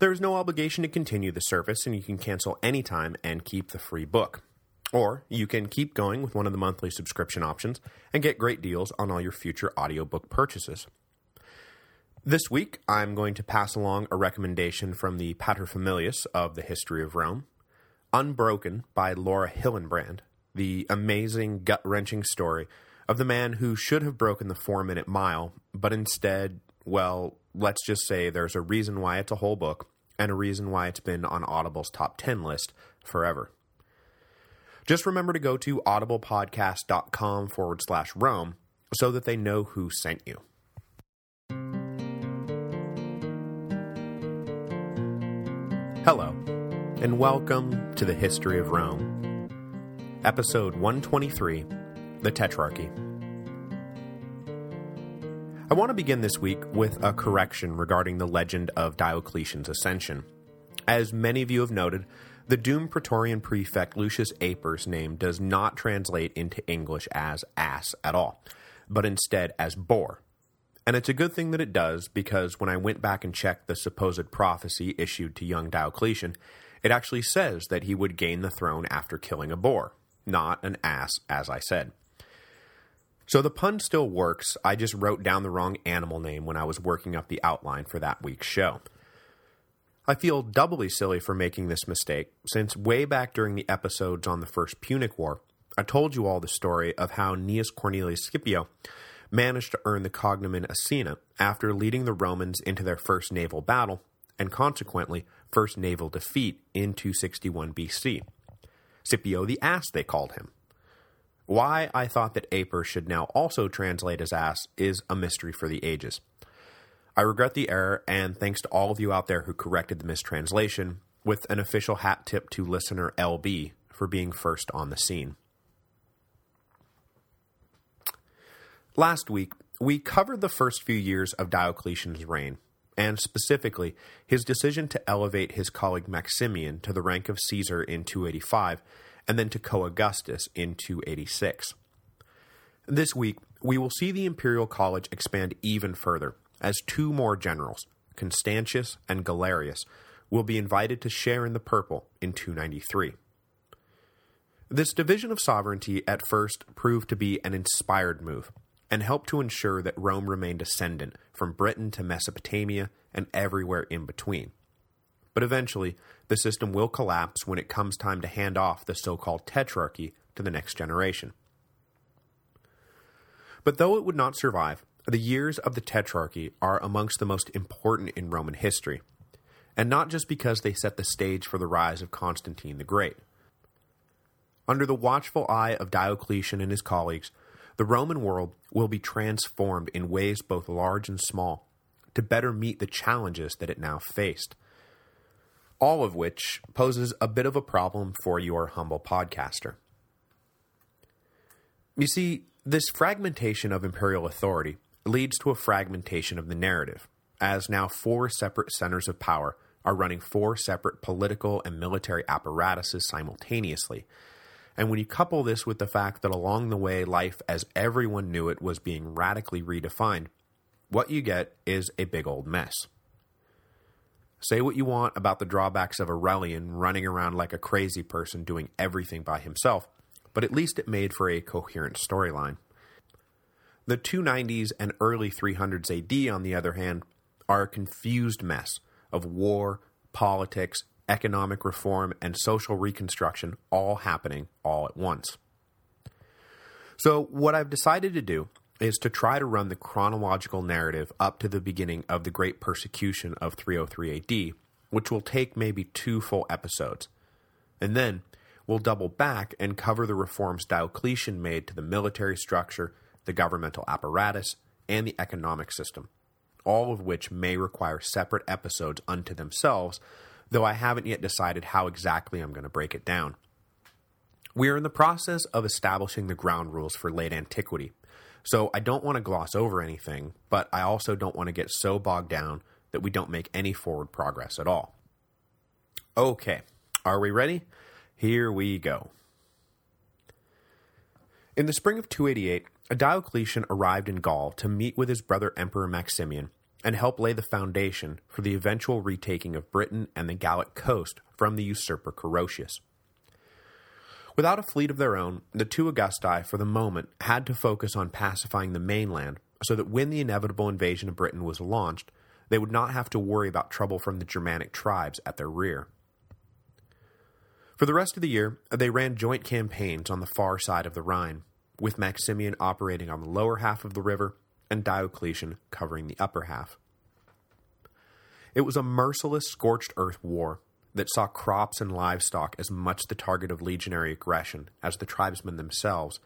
There is no obligation to continue the service, and you can cancel anytime and keep the free book. Or you can keep going with one of the monthly subscription options and get great deals on all your future audiobook purchases. This week, I'm going to pass along a recommendation from the paterfamilias of the history of Rome, Unbroken by Laura Hillenbrand, the amazing, gut-wrenching story of the man who should have broken the four-minute mile, but instead, well, let's just say there's a reason why it's a whole book, and a reason why it's been on Audible's top 10 list forever. Just remember to go to audiblepodcast.com forward slash Rome so that they know who sent you. Hello, and welcome to the History of Rome. Episode 123, The Tetrarchy. I want to begin this week with a correction regarding the legend of Diocletian's ascension. As many of you have noted, the doomed Praetorian prefect Lucius Aper's name does not translate into English as ass at all, but instead as boar. And it's a good thing that it does, because when I went back and checked the supposed prophecy issued to young Diocletian, it actually says that he would gain the throne after killing a boar, not an ass, as I said. So the pun still works, I just wrote down the wrong animal name when I was working up the outline for that week's show. I feel doubly silly for making this mistake, since way back during the episodes on the First Punic War, I told you all the story of how Gnaeus Cornelius Scipio managed to earn the cognomen Asina after leading the Romans into their first naval battle, and consequently, first naval defeat in 261 BC. Scipio the Ass, they called him. Why I thought that Aper should now also translate as ass is a mystery for the ages. I regret the error, and thanks to all of you out there who corrected the mistranslation, with an official hat tip to listener LB for being first on the scene. Last week, we covered the first few years of Diocletian's reign, and specifically, his decision to elevate his colleague Maximian to the rank of Caesar in 285, and then to Co-Augustus in 286. This week, we will see the Imperial College expand even further, as two more generals, Constantius and Galerius, will be invited to share in the purple in 293. This division of sovereignty at first proved to be an inspired move, and helped to ensure that Rome remained ascendant from Britain to Mesopotamia and everywhere in between. But eventually, the system will collapse when it comes time to hand off the so-called tetrarchy to the next generation. But though it would not survive, the years of the tetrarchy are amongst the most important in Roman history, and not just because they set the stage for the rise of Constantine the Great. Under the watchful eye of Diocletian and his colleagues, the Roman world will be transformed in ways both large and small, to better meet the challenges that it now faced all of which poses a bit of a problem for your humble podcaster. You see, this fragmentation of imperial authority leads to a fragmentation of the narrative, as now four separate centers of power are running four separate political and military apparatuses simultaneously. And when you couple this with the fact that along the way life as everyone knew it was being radically redefined, what you get is a big old mess. Say what you want about the drawbacks of Aurelian running around like a crazy person doing everything by himself, but at least it made for a coherent storyline. The 290s and early 300s AD, on the other hand, are a confused mess of war, politics, economic reform, and social reconstruction all happening all at once. So what I've decided to do is to try to run the chronological narrative up to the beginning of the Great Persecution of 303 AD, which will take maybe two full episodes. And then, we'll double back and cover the reforms Diocletian made to the military structure, the governmental apparatus, and the economic system, all of which may require separate episodes unto themselves, though I haven't yet decided how exactly I'm going to break it down. We are in the process of establishing the ground rules for late antiquity, so I don't want to gloss over anything, but I also don't want to get so bogged down that we don't make any forward progress at all. Okay, are we ready? Here we go. In the spring of 288, Diocletian arrived in Gaul to meet with his brother Emperor Maximian and help lay the foundation for the eventual retaking of Britain and the Gallic coast from the usurper Carausius. Without a fleet of their own, the two Augusti, for the moment, had to focus on pacifying the mainland so that when the inevitable invasion of Britain was launched, they would not have to worry about trouble from the Germanic tribes at their rear. For the rest of the year, they ran joint campaigns on the far side of the Rhine, with Maximian operating on the lower half of the river and Diocletian covering the upper half. It was a merciless scorched earth war that saw crops and livestock as much the target of legionary aggression as the tribesmen themselves,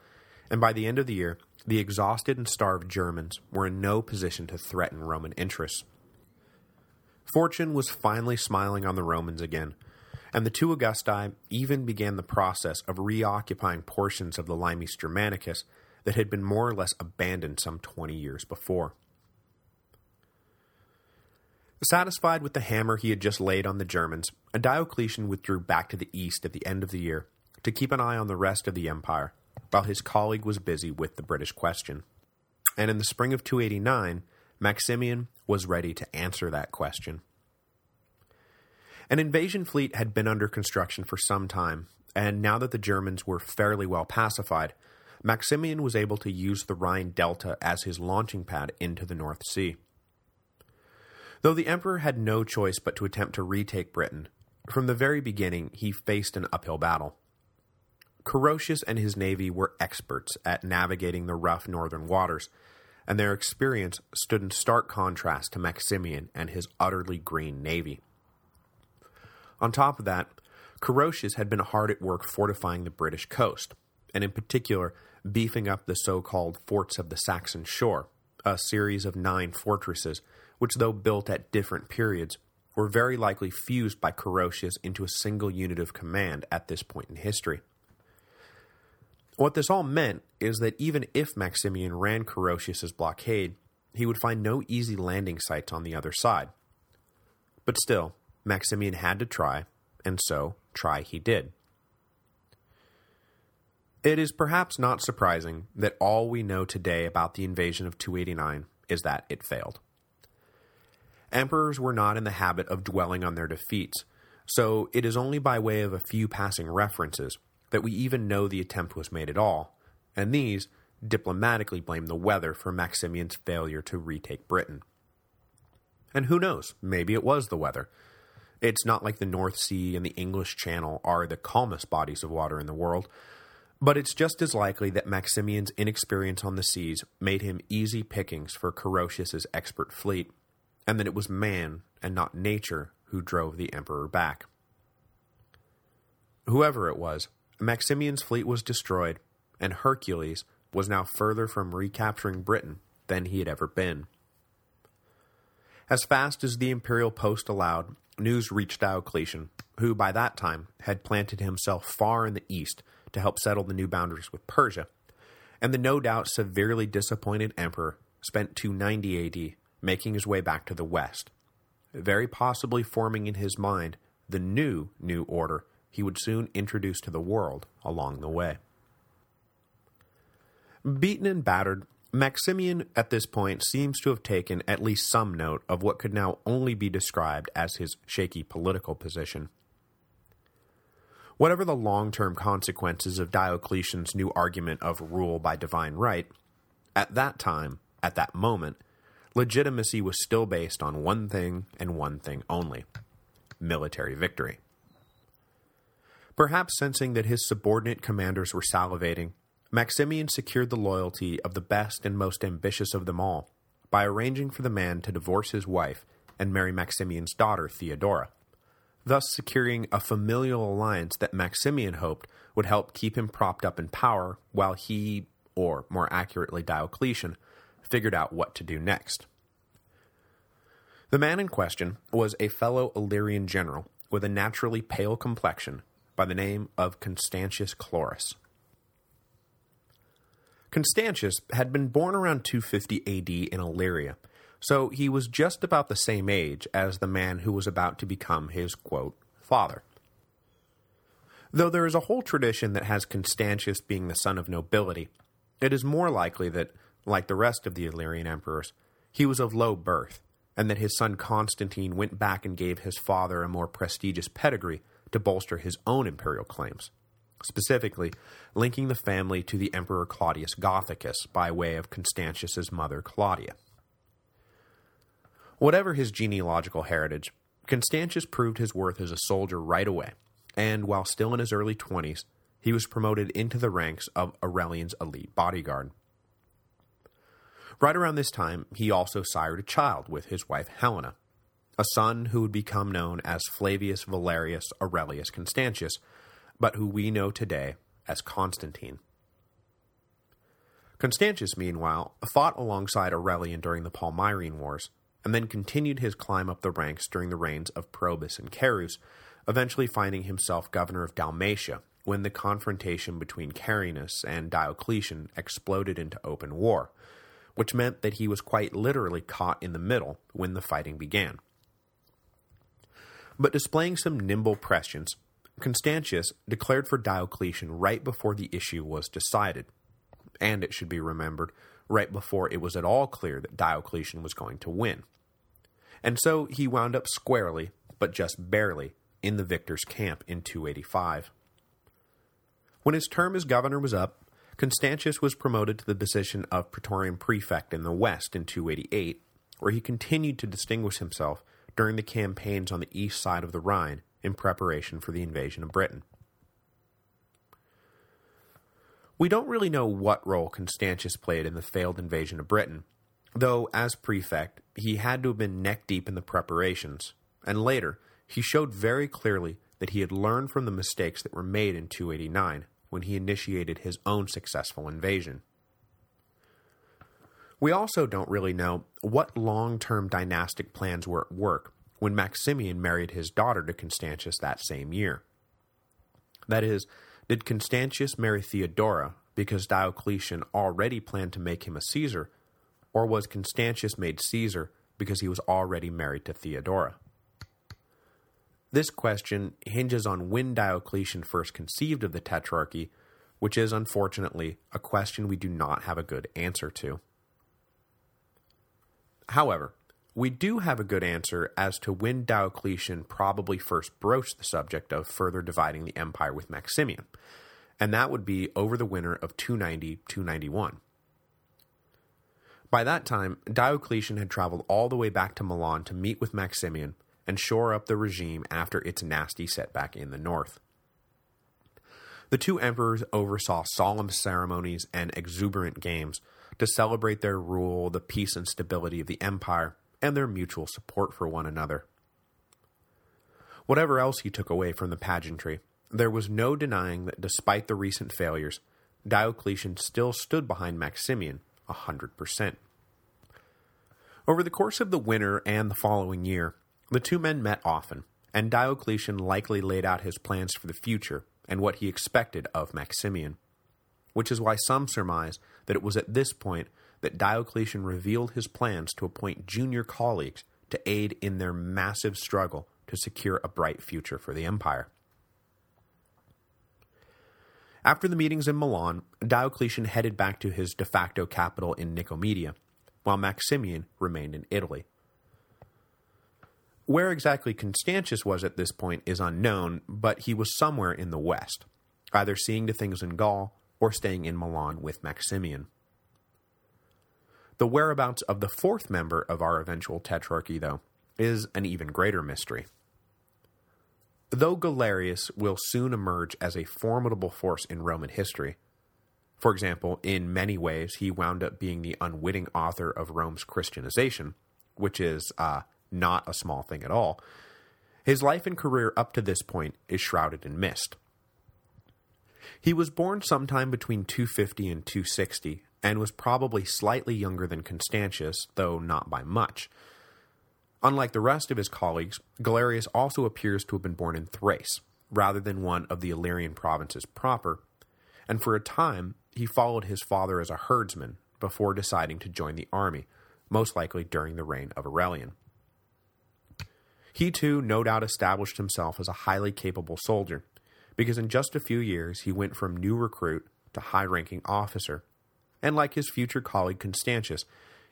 and by the end of the year, the exhausted and starved Germans were in no position to threaten Roman interests. Fortune was finally smiling on the Romans again, and the two Augusti even began the process of reoccupying portions of the Limes Germanicus that had been more or less abandoned some 20 years before. Satisfied with the hammer he had just laid on the Germans, Diocletian withdrew back to the east at the end of the year to keep an eye on the rest of the empire, while his colleague was busy with the British question. And in the spring of 289, Maximian was ready to answer that question. An invasion fleet had been under construction for some time, and now that the Germans were fairly well pacified, Maximian was able to use the Rhine Delta as his launching pad into the North Sea. Though the Emperor had no choice but to attempt to retake Britain, from the very beginning he faced an uphill battle. Carausius and his navy were experts at navigating the rough northern waters, and their experience stood in stark contrast to Maximian and his utterly green navy. On top of that, Carausius had been hard at work fortifying the British coast, and in particular, beefing up the so-called forts of the Saxon shore, a series of nine fortresses, which though built at different periods, were very likely fused by Carausius into a single unit of command at this point in history. What this all meant is that even if Maximian ran Carausius's blockade, he would find no easy landing sites on the other side. But still, Maximian had to try, and so try he did. It is perhaps not surprising that all we know today about the invasion of 289 is that it failed. Emperors were not in the habit of dwelling on their defeats, so it is only by way of a few passing references that we even know the attempt was made at all, and these diplomatically blame the weather for Maximian's failure to retake Britain. And who knows, maybe it was the weather, it's not like the North Sea and the English Channel are the calmest bodies of water in the world, but it's just as likely that Maximian's inexperience on the seas made him easy pickings for Carausius's expert fleet, and that it was man and not nature who drove the emperor back. Whoever it was, Maximian's fleet was destroyed, and Hercules was now further from recapturing Britain than he had ever been. As fast as the imperial post allowed, news reached Diocletian, who by that time had planted himself far in the east to help settle the new boundaries with Persia, and the no doubt severely disappointed emperor spent 290 AD making his way back to the west, very possibly forming in his mind the new new order he would soon introduce to the world along the way. Beaten and battered, Maximian at this point seems to have taken at least some note of what could now only be described as his shaky political position. Whatever the long-term consequences of Diocletian's new argument of rule by divine right, at that time, at that moment, legitimacy was still based on one thing and one thing only, military victory. Perhaps sensing that his subordinate commanders were salivating, Maximian secured the loyalty of the best and most ambitious of them all by arranging for the man to divorce his wife and marry Maximian's daughter, Theodora, thus securing a familial alliance that Maximian hoped would help keep him propped up in power while he, or more accurately Diocletian, figured out what to do next. The man in question was a fellow Illyrian general with a naturally pale complexion by the name of Constantius Chlorus. Constantius had been born around 250 AD in Illyria, so he was just about the same age as the man who was about to become his, quote, father. Though there is a whole tradition that has Constantius being the son of nobility, it is more likely that, like the rest of the Illyrian emperors, he was of low birth, and that his son Constantine went back and gave his father a more prestigious pedigree to bolster his own imperial claims, specifically linking the family to the Emperor Claudius Gothicus by way of Constantius's mother Claudia. Whatever his genealogical heritage, Constantius proved his worth as a soldier right away, and while still in his early 20s, he was promoted into the ranks of Aurelian's elite bodyguard. Right around this time, he also sired a child with his wife Helena, a son who would become known as Flavius Valerius Aurelius Constantinus, but who we know today as Constantine. Constantius, meanwhile, fought alongside Aurelian during the Palmyrene Wars, and then continued his climb up the ranks during the reigns of Probus and Carus, eventually finding himself governor of Dalmatia when the confrontation between Carinus and Diocletian exploded into open war, which meant that he was quite literally caught in the middle when the fighting began. But displaying some nimble prescience, Constantius declared for Diocletian right before the issue was decided, and it should be remembered, right before it was at all clear that Diocletian was going to win. And so he wound up squarely, but just barely, in the victor's camp in 285. When his term as governor was up, Constantius was promoted to the position of Praetorian Prefect in the west in 288, where he continued to distinguish himself during the campaigns on the east side of the Rhine in preparation for the invasion of Britain. We don't really know what role Constantius played in the failed invasion of Britain, though as prefect, he had to have been neck-deep in the preparations, and later, he showed very clearly that he had learned from the mistakes that were made in 289 when he initiated his own successful invasion. We also don't really know what long-term dynastic plans were at work when Maximian married his daughter to Constantius that same year. That is, did Constantius marry Theodora because Diocletian already planned to make him a Caesar, or was Constantius made Caesar because he was already married to Theodora? This question hinges on when Diocletian first conceived of the Tetrarchy, which is, unfortunately, a question we do not have a good answer to. However, we do have a good answer as to when Diocletian probably first broached the subject of further dividing the empire with Maximian, and that would be over the winter of 290-291. By that time, Diocletian had traveled all the way back to Milan to meet with Maximian and shore up the regime after its nasty setback in the north. The two emperors oversaw solemn ceremonies and exuberant games to celebrate their rule, the peace and stability of the empire, and their mutual support for one another. Whatever else he took away from the pageantry, there was no denying that despite the recent failures, Diocletian still stood behind Maximian a hundred percent. Over the course of the winter and the following year, the two men met often, and Diocletian likely laid out his plans for the future and what he expected of Maximian, which is why some surmise that it was at this point that Diocletian revealed his plans to appoint junior colleagues to aid in their massive struggle to secure a bright future for the empire. After the meetings in Milan, Diocletian headed back to his de facto capital in Nicomedia, while Maximian remained in Italy. Where exactly Constantius was at this point is unknown, but he was somewhere in the west, either seeing to things in Gaul or staying in Milan with Maximian. The whereabouts of the fourth member of our eventual tetrarchy, though, is an even greater mystery. Though Galerius will soon emerge as a formidable force in Roman history, for example, in many ways he wound up being the unwitting author of Rome's Christianization, which is uh, not a small thing at all, his life and career up to this point is shrouded in mist. He was born sometime between 250 and 260, and was probably slightly younger than Constantius, though not by much. Unlike the rest of his colleagues, Galerius also appears to have been born in Thrace, rather than one of the Illyrian provinces proper, and for a time he followed his father as a herdsman before deciding to join the army, most likely during the reign of Aurelian. He too no doubt established himself as a highly capable soldier, because in just a few years he went from new recruit to high-ranking officer, and like his future colleague Constantius,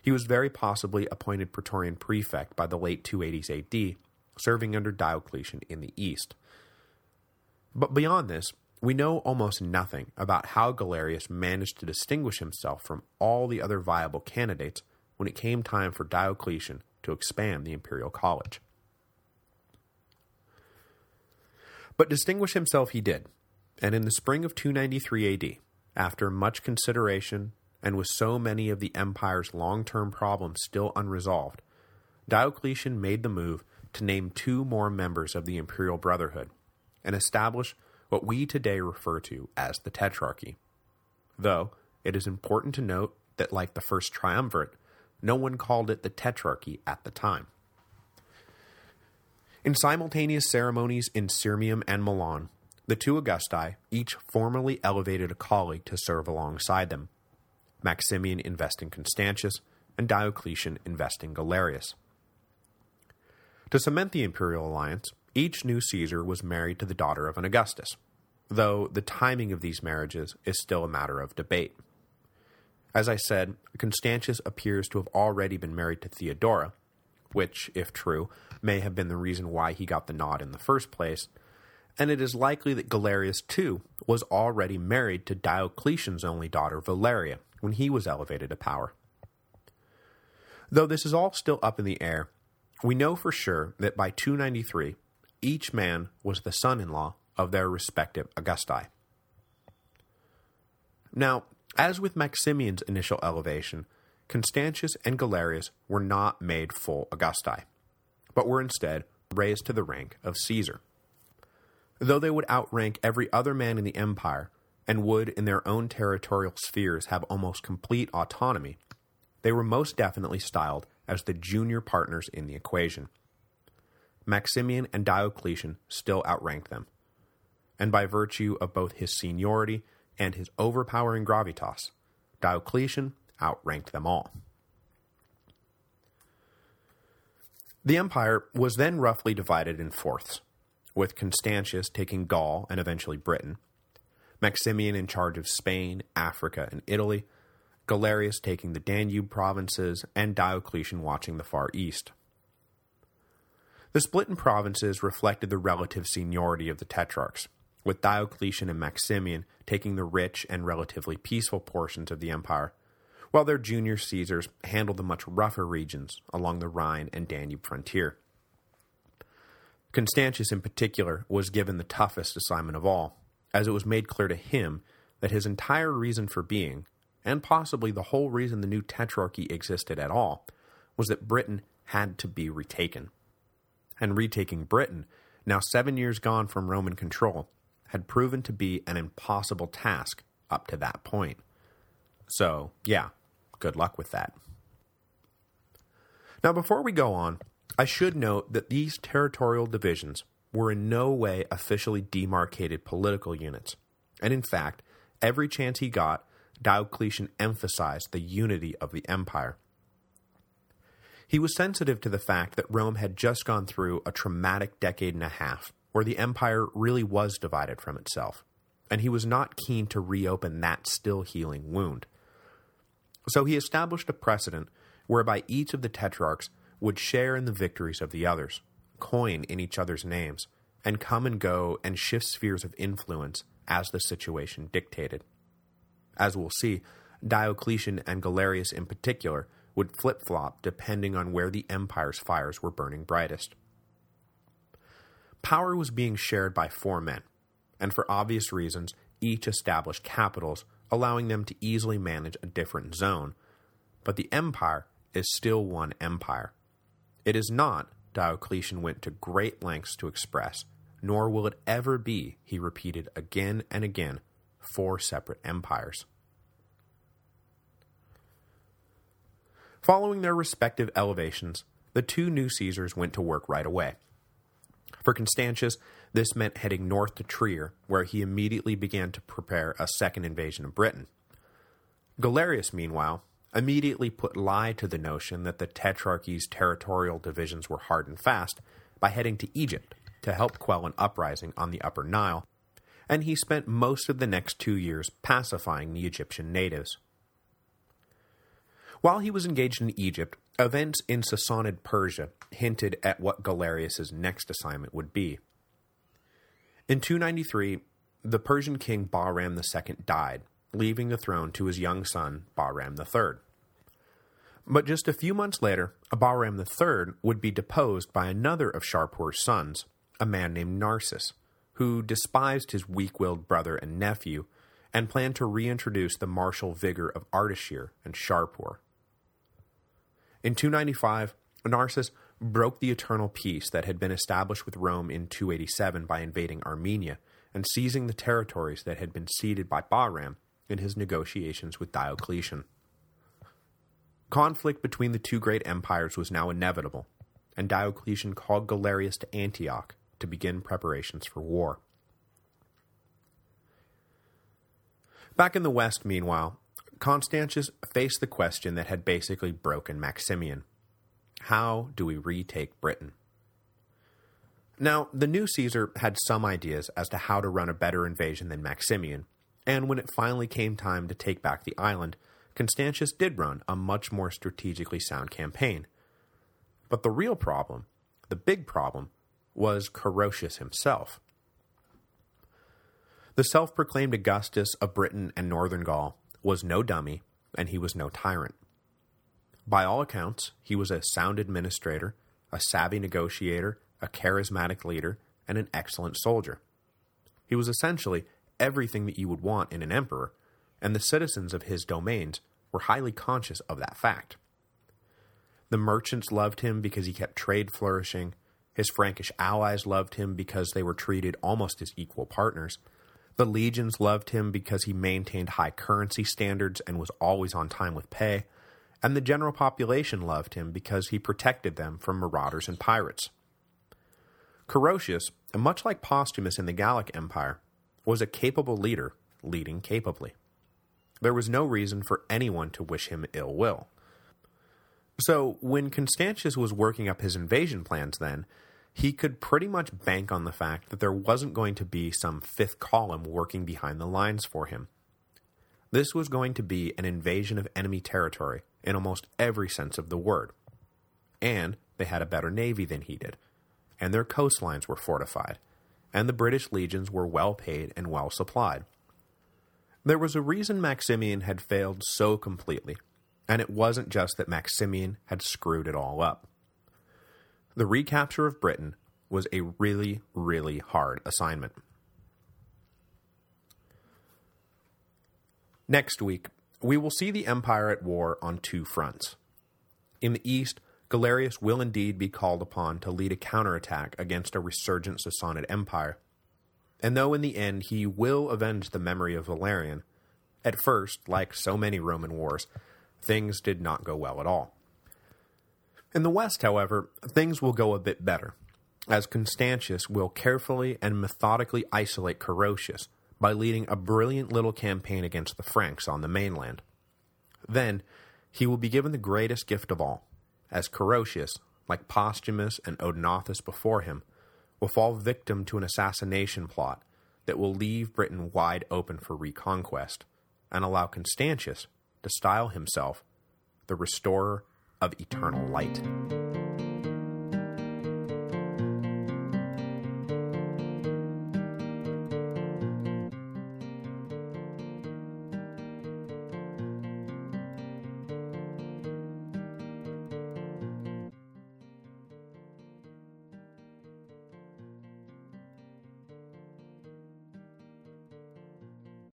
he was very possibly appointed Praetorian Prefect by the late 280s AD, serving under Diocletian in the east. But beyond this, we know almost nothing about how Galerius managed to distinguish himself from all the other viable candidates when it came time for Diocletian to expand the imperial college. But distinguish himself he did, and in the spring of 293 AD, after much consideration and with so many of the empire's long-term problems still unresolved, Diocletian made the move to name two more members of the Imperial Brotherhood and establish what we today refer to as the Tetrarchy. Though, it is important to note that like the first triumvirate, no one called it the Tetrarchy at the time. In simultaneous ceremonies in Sirmium and Milan, the two Augusti each formally elevated a colleague to serve alongside them, Maximian investing Constantius, and Diocletian investing Galerius. To cement the imperial alliance, each new Caesar was married to the daughter of an Augustus, though the timing of these marriages is still a matter of debate. As I said, Constantius appears to have already been married to Theodora, which, if true, may have been the reason why he got the nod in the first place, and it is likely that Galerius too was already married to Diocletian's only daughter Valeria when he was elevated to power. Though this is all still up in the air, we know for sure that by 293, each man was the son-in-law of their respective Augusti. Now, as with Maximian's initial elevation, Constantius and Galerius were not made full Augusti, but were instead raised to the rank of Caesar. Though they would outrank every other man in the empire, and would in their own territorial spheres have almost complete autonomy, they were most definitely styled as the junior partners in the equation. Maximian and Diocletian still outranked them, and by virtue of both his seniority and his overpowering gravitas, Diocletian outranked them all. The empire was then roughly divided in fourths, with Constantius taking Gaul and eventually Britain, Maximian in charge of Spain, Africa, and Italy, Galerius taking the Danube provinces, and Diocletian watching the Far East. The split in provinces reflected the relative seniority of the tetrarchs, with Diocletian and Maximian taking the rich and relatively peaceful portions of the empire, while their junior Caesars handled the much rougher regions along the Rhine and Danube frontier. Constantius in particular was given the toughest assignment of all, as it was made clear to him that his entire reason for being, and possibly the whole reason the new tetrarchy existed at all, was that Britain had to be retaken. And retaking Britain, now seven years gone from Roman control, had proven to be an impossible task up to that point. So, yeah, Good luck with that. Now, before we go on, I should note that these territorial divisions were in no way officially demarcated political units, and in fact, every chance he got, Diocletian emphasized the unity of the empire. He was sensitive to the fact that Rome had just gone through a traumatic decade and a half, where the empire really was divided from itself, and he was not keen to reopen that still healing wound. So he established a precedent whereby each of the tetrarchs would share in the victories of the others, coin in each other's names, and come and go and shift spheres of influence as the situation dictated. As we'll see, Diocletian and Galerius in particular would flip-flop depending on where the empire's fires were burning brightest. Power was being shared by four men, and for obvious reasons, each established capitals allowing them to easily manage a different zone, but the empire is still one empire. It is not, Diocletian went to great lengths to express, nor will it ever be, he repeated again and again, four separate empires. Following their respective elevations, the two new Caesars went to work right away. For Constantius, this meant heading north to Trier, where he immediately began to prepare a second invasion of Britain. Galerius, meanwhile, immediately put lie to the notion that the Tetrarchy's territorial divisions were hard and fast by heading to Egypt to help quell an uprising on the Upper Nile, and he spent most of the next two years pacifying the Egyptian natives. While he was engaged in Egypt, events in Sassanid Persia hinted at what Galerius's next assignment would be. In 293, the Persian king Bahram II died, leaving the throne to his young son, Bahram III. But just a few months later, Bahram III would be deposed by another of Shapur's sons, a man named Narses, who despised his weak-willed brother and nephew and planned to reintroduce the martial vigor of Ardashir and Shapur. In 295, Narses broke the eternal peace that had been established with Rome in 287 by invading Armenia and seizing the territories that had been ceded by Bahram in his negotiations with Diocletian. Conflict between the two great empires was now inevitable, and Diocletian called Galerius to Antioch to begin preparations for war. Back in the west, meanwhile, Constantius faced the question that had basically broken Maximian. How do we retake Britain? Now, the new Caesar had some ideas as to how to run a better invasion than Maximian, and when it finally came time to take back the island, Constantius did run a much more strategically sound campaign. But the real problem, the big problem, was Carausius himself. The self-proclaimed Augustus of Britain and Northern Gaul was no dummy, and he was no tyrant. By all accounts, he was a sound administrator, a savvy negotiator, a charismatic leader, and an excellent soldier. He was essentially everything that you would want in an emperor, and the citizens of his domains were highly conscious of that fact. The merchants loved him because he kept trade flourishing, his Frankish allies loved him because they were treated almost as equal partners, the legions loved him because he maintained high currency standards and was always on time with pay, and the general population loved him because he protected them from marauders and pirates. Carausius, much like Postumus in the Gallic Empire, was a capable leader leading capably. There was no reason for anyone to wish him ill will. So, when Constantius was working up his invasion plans then, he could pretty much bank on the fact that there wasn't going to be some fifth column working behind the lines for him. This was going to be an invasion of enemy territory in almost every sense of the word. And they had a better navy than he did, and their coastlines were fortified, and the British legions were well paid and well supplied. There was a reason Maximian had failed so completely, and it wasn't just that Maximian had screwed it all up. The recapture of Britain was a really, really hard assignment. Next week, we will see the Empire at war on two fronts. In the east, Galerius will indeed be called upon to lead a counterattack against a resurgent Sassanid Empire. And though in the end he will avenge the memory of Valerian, at first, like so many Roman wars, things did not go well at all. In the west, however, things will go a bit better, as Constantius will carefully and methodically isolate Carausius by leading a brilliant little campaign against the Franks on the mainland. Then, he will be given the greatest gift of all, as Carausius, like Postumus and Odenathus before him, will fall victim to an assassination plot that will leave Britain wide open for reconquest, and allow Constantius to style himself the restorer of eternal light.